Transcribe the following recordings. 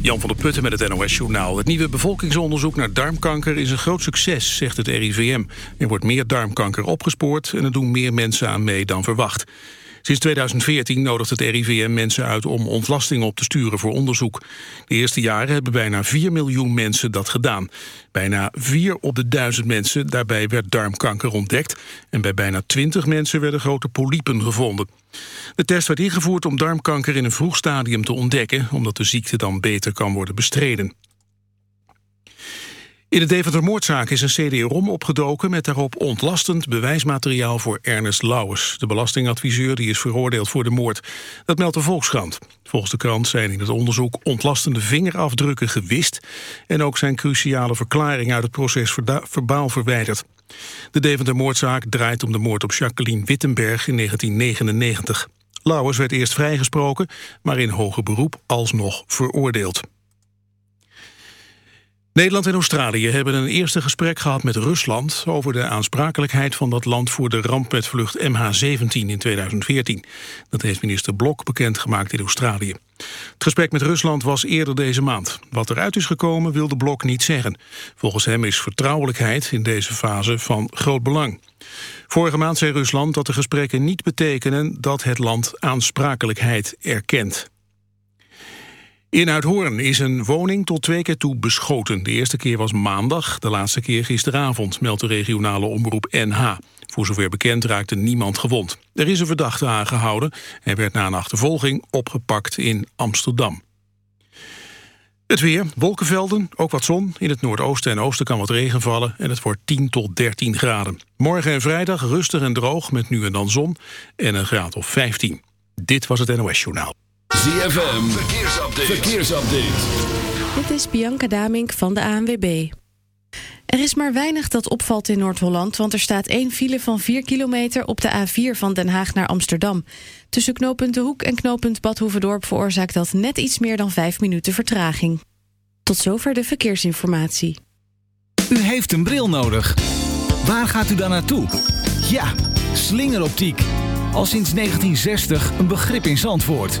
Jan van der Putten met het NOS-journaal. Het nieuwe bevolkingsonderzoek naar darmkanker is een groot succes, zegt het RIVM. Er wordt meer darmkanker opgespoord en er doen meer mensen aan mee dan verwacht. Sinds 2014 nodigt het RIVM mensen uit om ontlasting op te sturen voor onderzoek. De eerste jaren hebben bijna 4 miljoen mensen dat gedaan. Bijna 4 op de 1000 mensen daarbij werd darmkanker ontdekt... en bij bijna 20 mensen werden grote polypen gevonden. De test werd ingevoerd om darmkanker in een vroeg stadium te ontdekken... omdat de ziekte dan beter kan worden bestreden. In de Deventer-moordzaak is een CD-ROM opgedoken... met daarop ontlastend bewijsmateriaal voor Ernest Lauwers... de belastingadviseur die is veroordeeld voor de moord. Dat meldt de Volkskrant. Volgens de krant zijn in het onderzoek ontlastende vingerafdrukken gewist... en ook zijn cruciale verklaring uit het proces verbaal verwijderd. De Deventer-moordzaak draait om de moord op Jacqueline Wittenberg in 1999. Lauwers werd eerst vrijgesproken, maar in hoger beroep alsnog veroordeeld. Nederland en Australië hebben een eerste gesprek gehad met Rusland... over de aansprakelijkheid van dat land voor de ramp met vlucht MH17 in 2014. Dat heeft minister Blok bekendgemaakt in Australië. Het gesprek met Rusland was eerder deze maand. Wat eruit is gekomen wil de Blok niet zeggen. Volgens hem is vertrouwelijkheid in deze fase van groot belang. Vorige maand zei Rusland dat de gesprekken niet betekenen... dat het land aansprakelijkheid erkent. In Uithoorn is een woning tot twee keer toe beschoten. De eerste keer was maandag, de laatste keer gisteravond, meldt de regionale omroep NH. Voor zover bekend raakte niemand gewond. Er is een verdachte aangehouden. Hij werd na een achtervolging opgepakt in Amsterdam. Het weer, wolkenvelden, ook wat zon. In het noordoosten en oosten kan wat regen vallen en het wordt 10 tot 13 graden. Morgen en vrijdag rustig en droog met nu en dan zon en een graad of 15. Dit was het NOS Journaal. ZFM, verkeersupdate. verkeersupdate. Dit is Bianca Damink van de ANWB. Er is maar weinig dat opvalt in Noord-Holland... want er staat één file van 4 kilometer op de A4 van Den Haag naar Amsterdam. Tussen knooppunt De Hoek en knooppunt Badhoevedorp... veroorzaakt dat net iets meer dan 5 minuten vertraging. Tot zover de verkeersinformatie. U heeft een bril nodig. Waar gaat u dan naartoe? Ja, slingeroptiek. Al sinds 1960 een begrip in Zandvoort.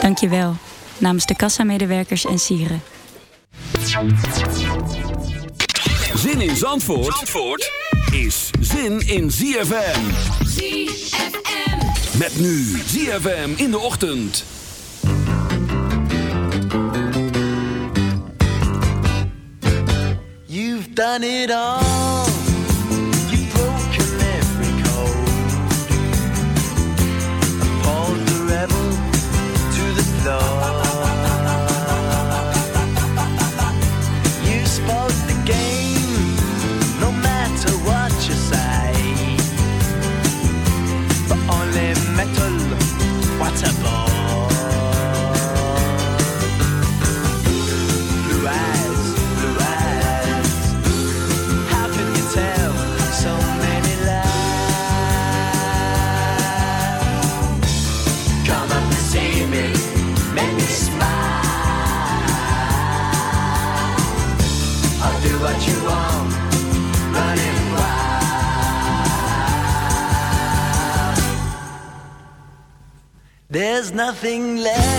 Dankjewel, namens de kassamedewerkers en sieren. Zin in Zandvoort, Zandvoort is zin in ZFM. ZFM. Met nu ZFM in de ochtend. You've done it all. nothing left.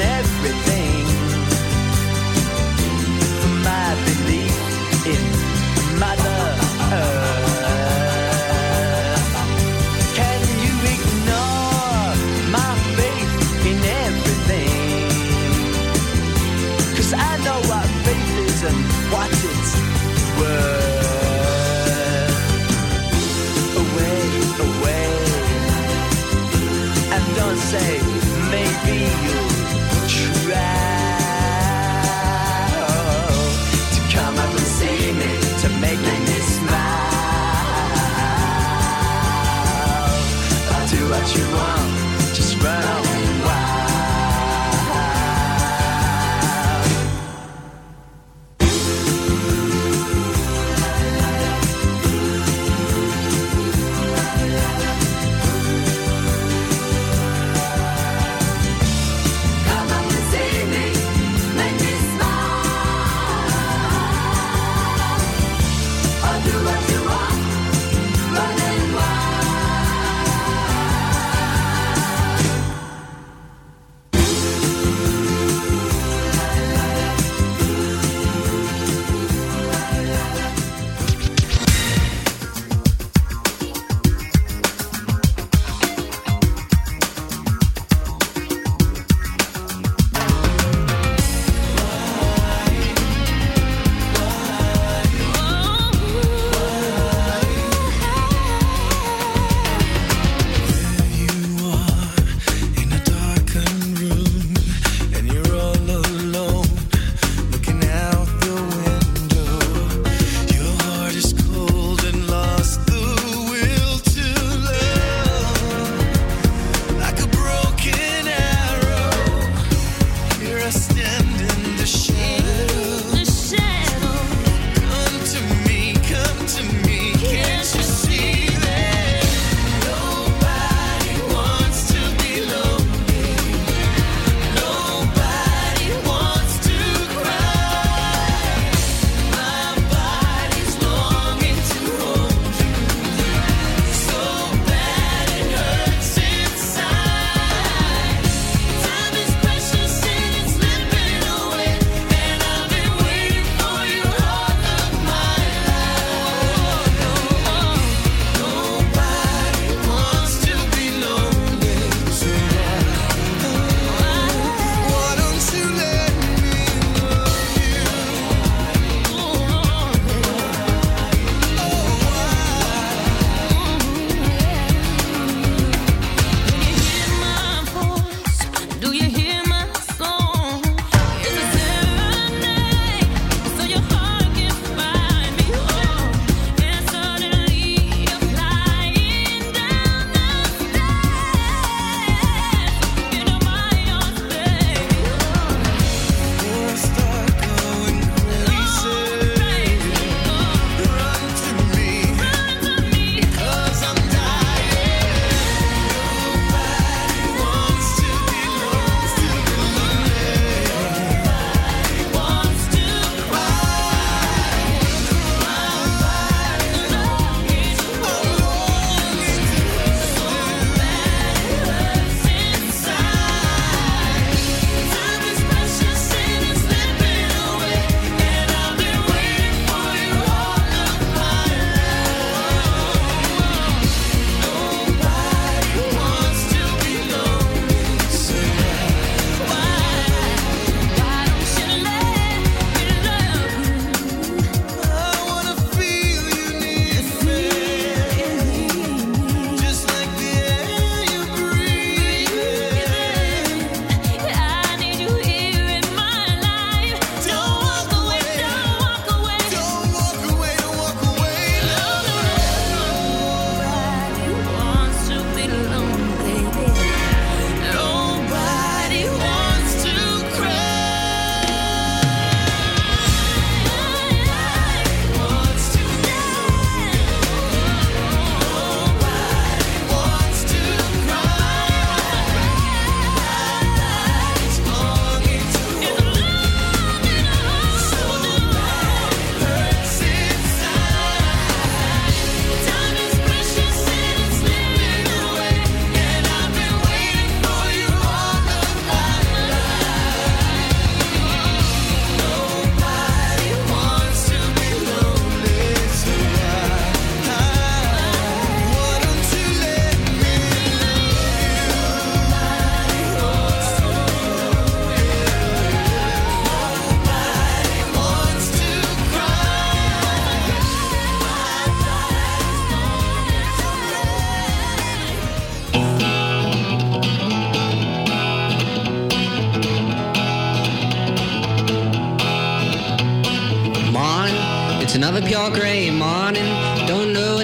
everything.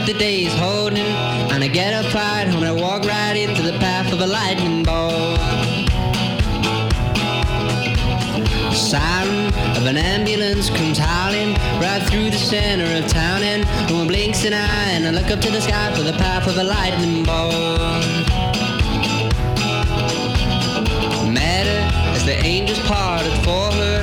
The day is holding. And I get up right and I walk right into the path of a lightning bolt. Siren of an ambulance comes howling right through the center of town, and no one blinks an eye. And I look up to the sky for the path of a lightning bolt. The angels parted for her,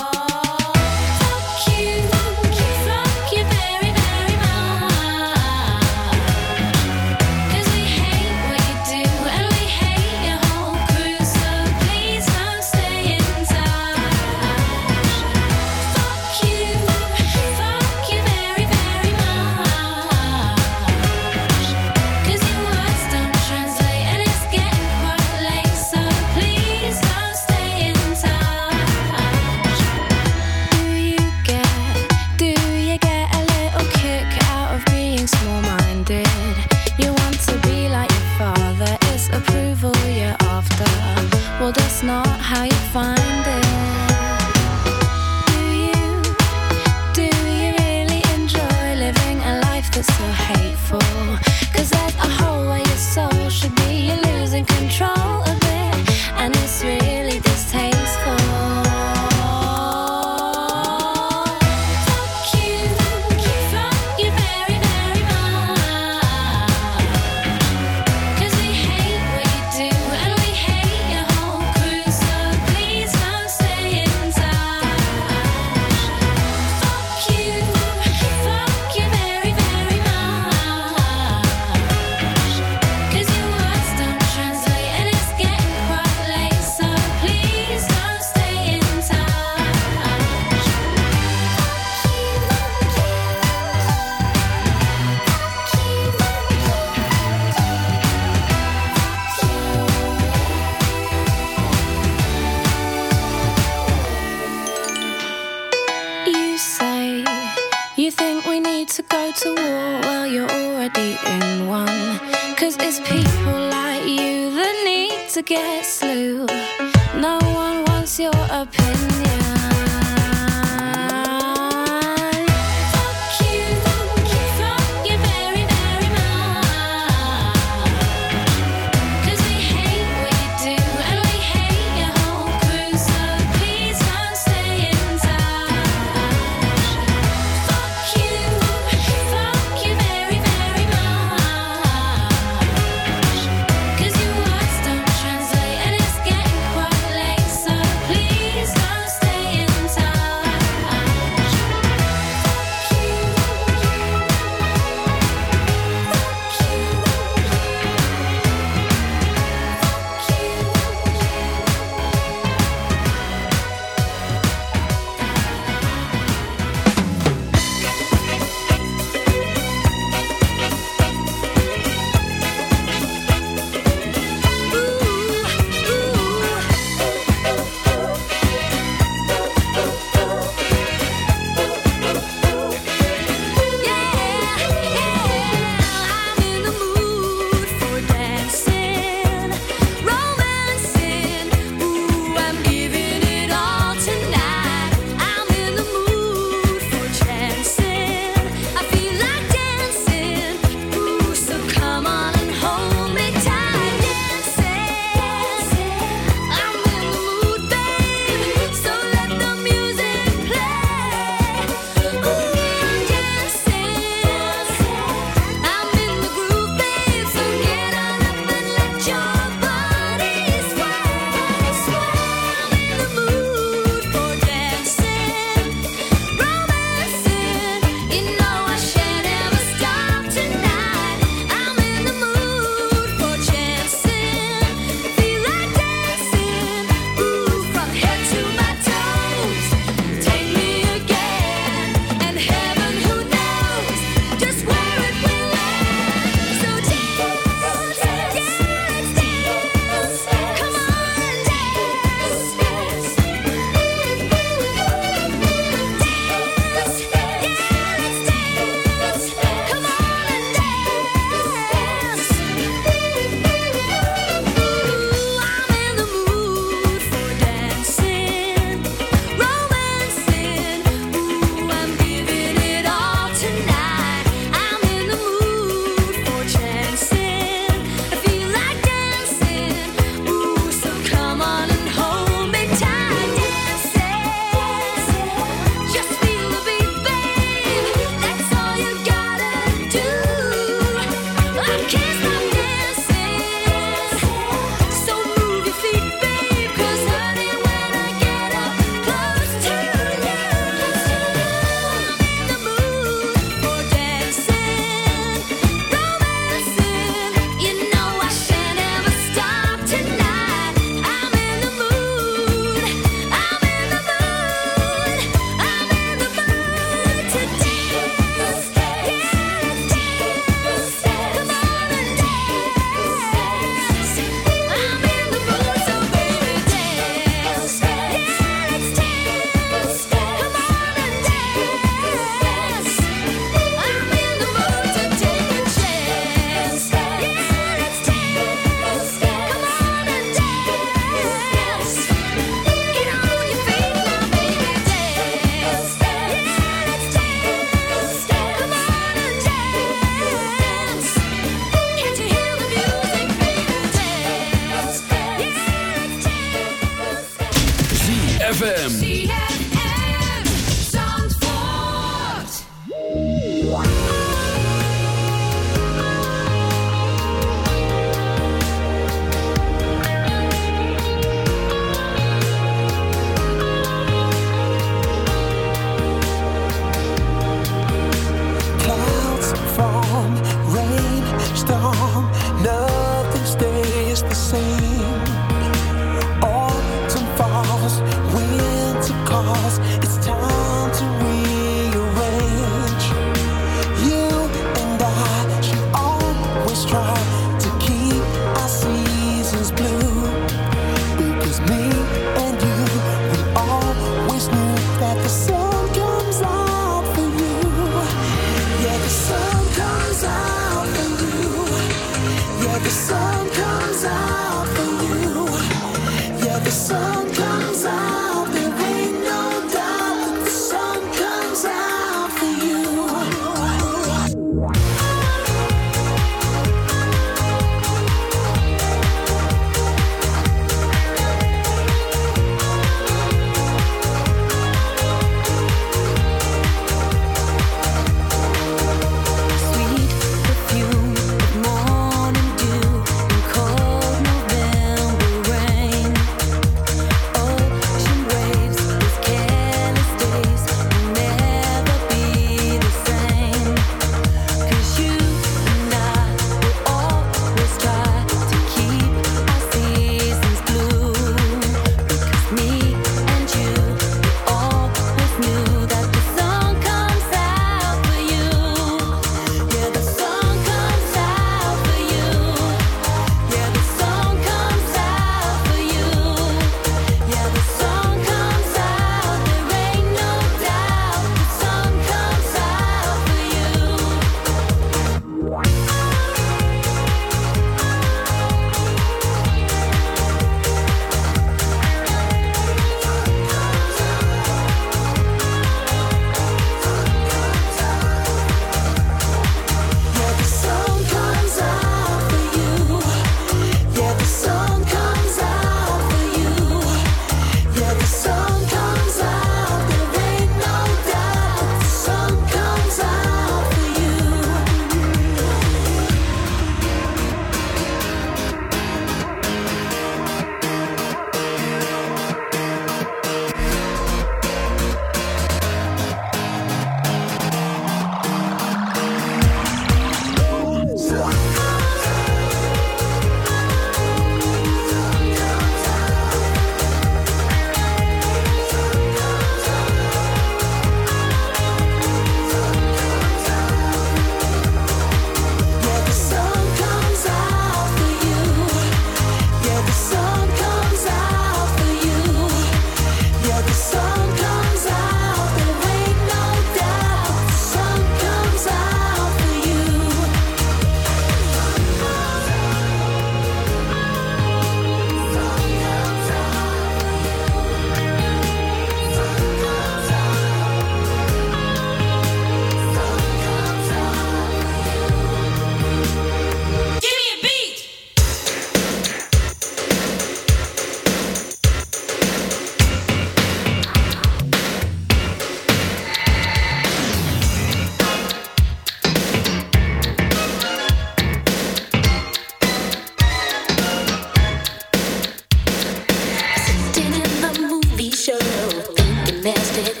domestic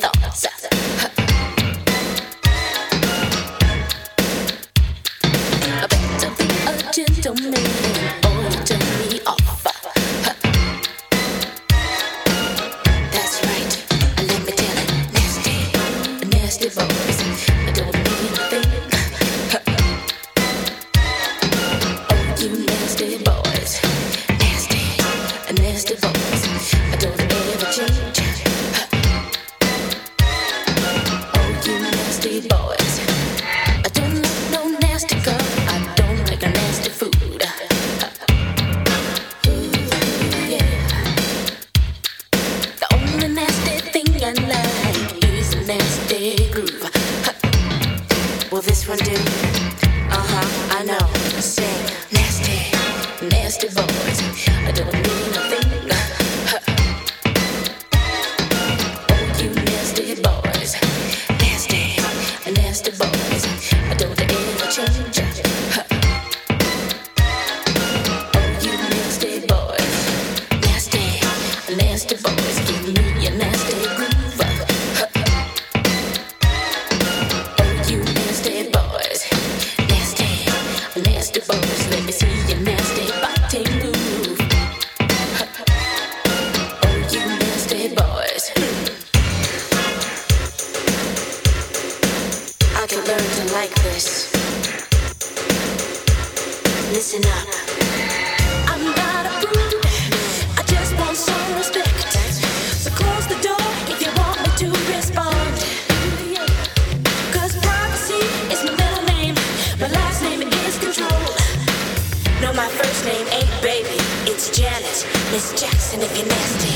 No, my first name ain't baby, it's Janet. Miss Jackson if you're nasty.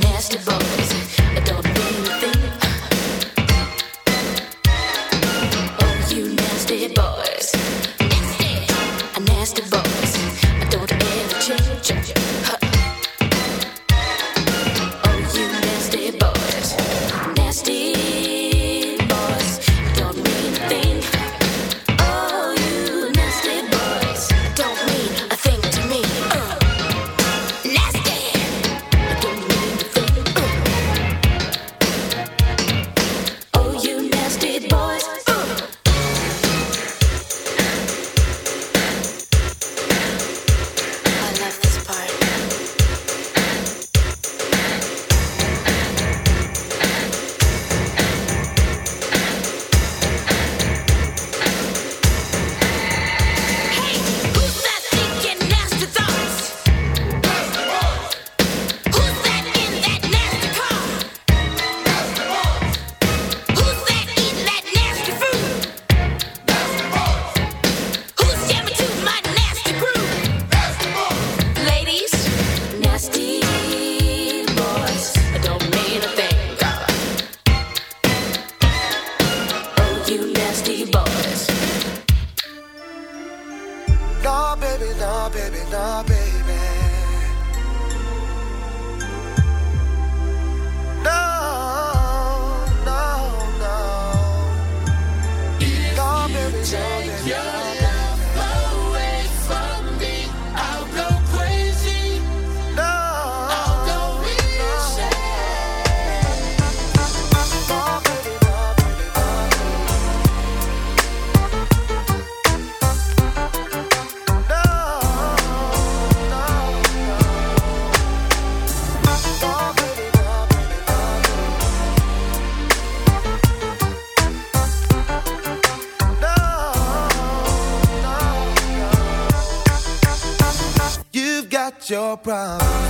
Nasty. problems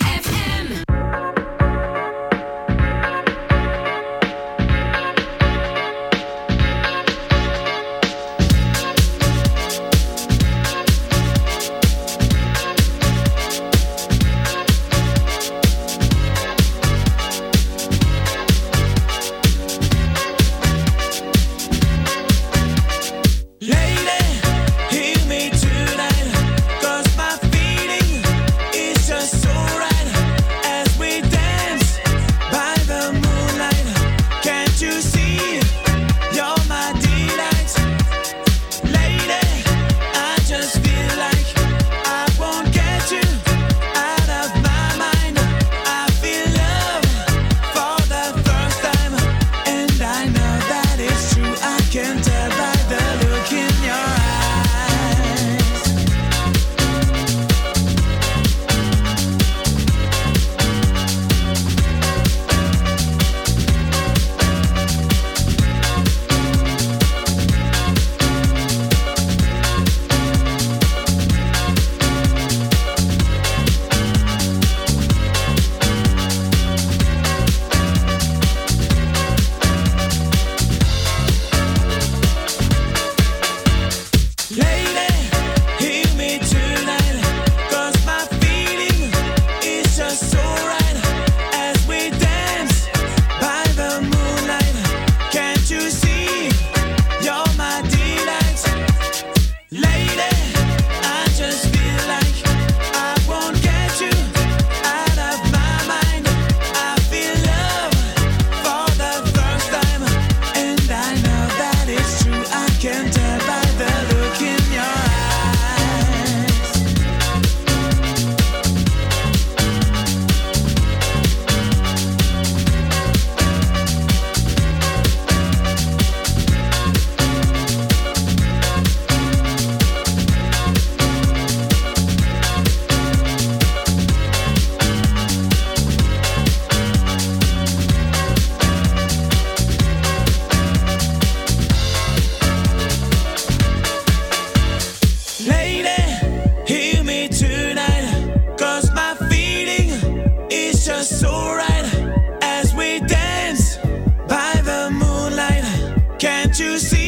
you see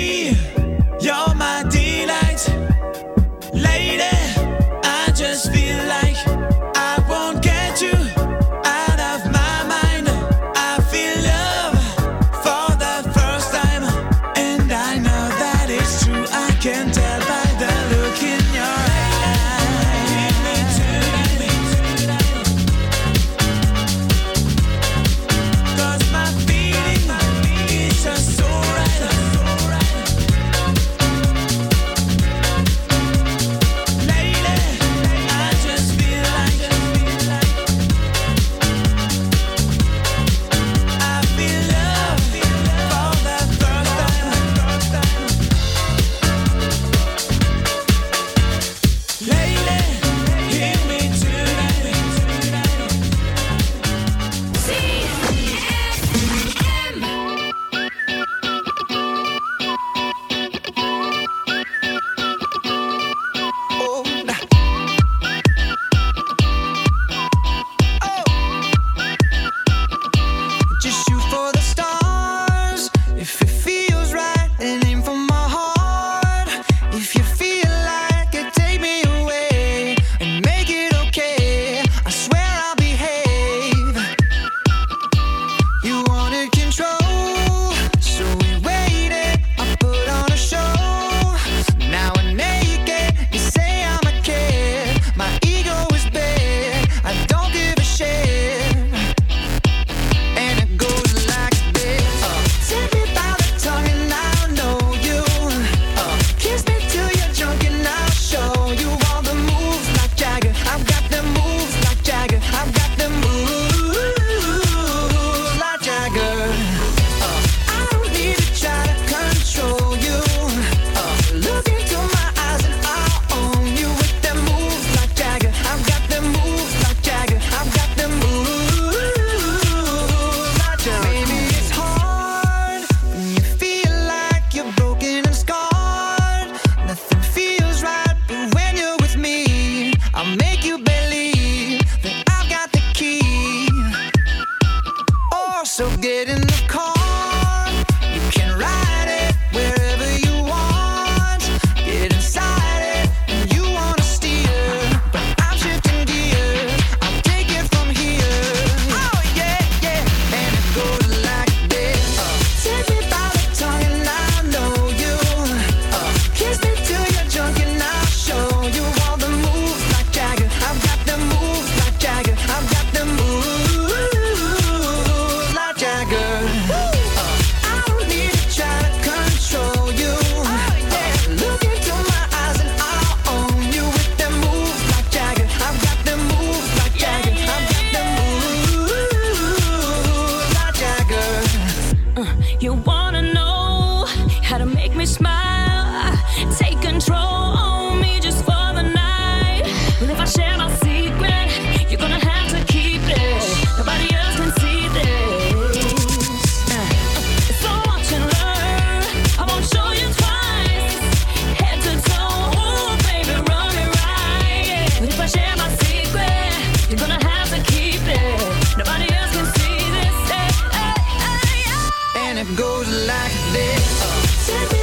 Take me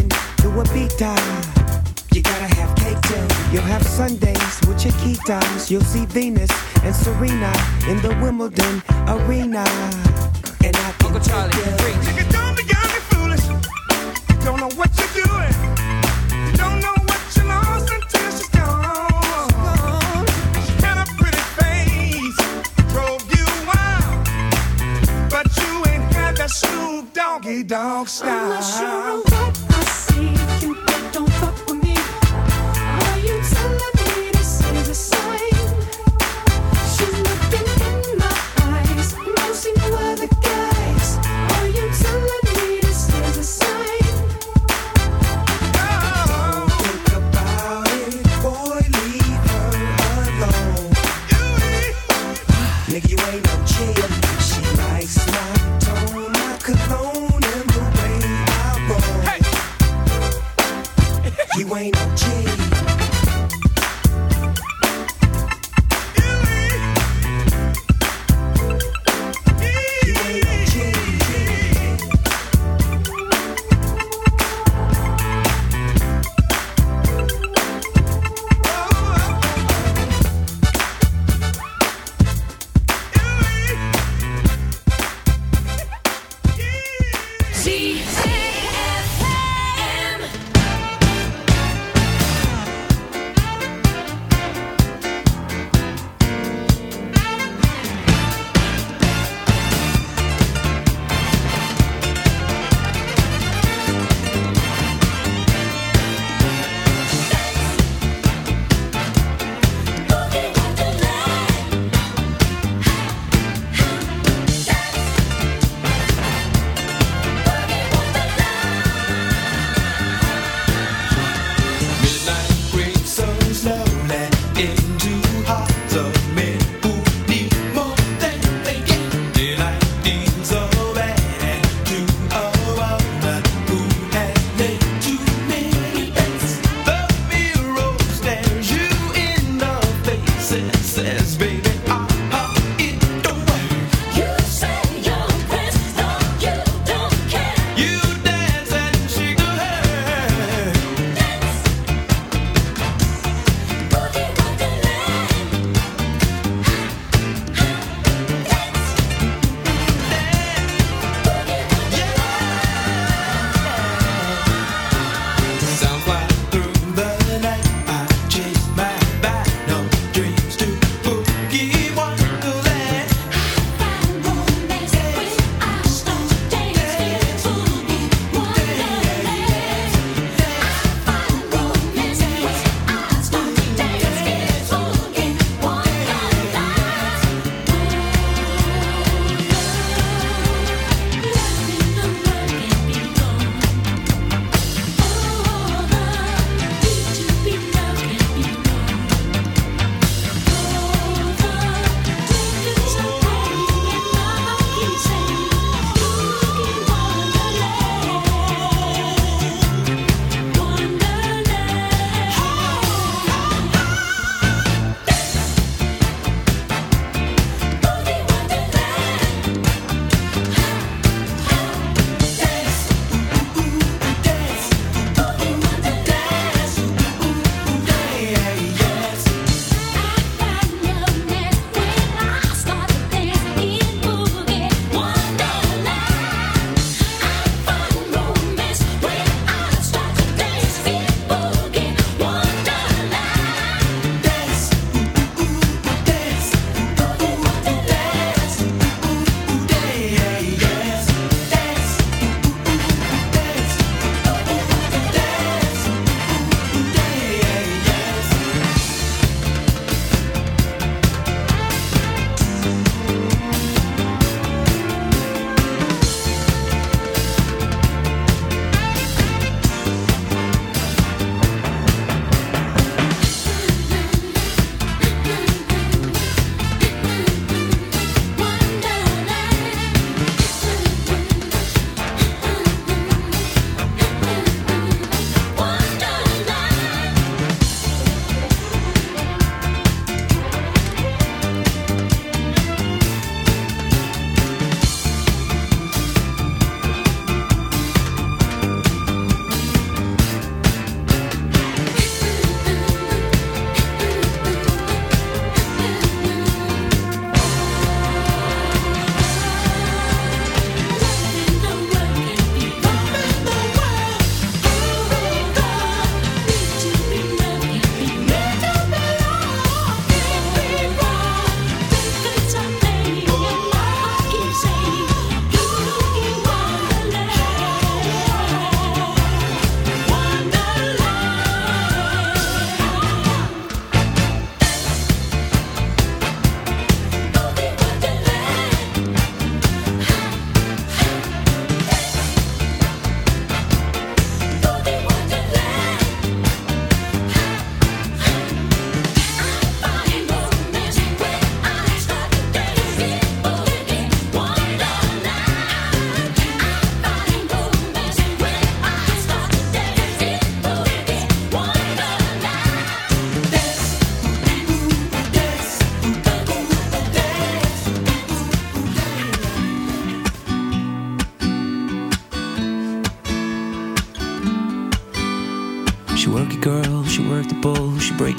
From London to Ibiza? You gotta have cake too. You'll have Sundays with Chiquitas. You'll see Venus and Serena in the Wimbledon arena. And I can Uncle Charlie,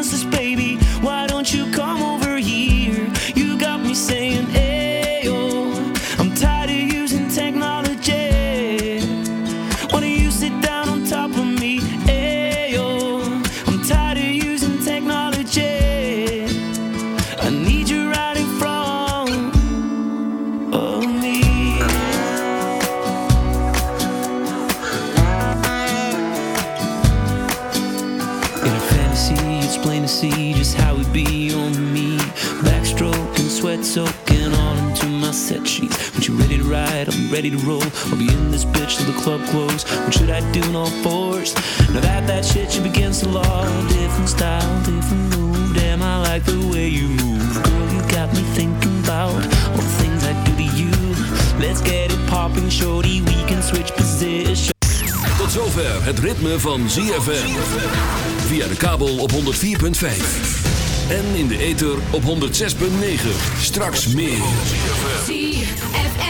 don't do you justice, baby. Why don't you come over ready to roll. I'll be in this bitch till the club close. What should I do in all fours? Now that that shit you begins to law. Different style, different move. Damn, I like the way you move. Girl, you got me thinking about all the things I do to you. Let's get it popping, shorty. We can switch positions. Tot zover het ritme van ZFM. Via de kabel op 104.5. En in de ether op 106.9. Straks meer. ZFM.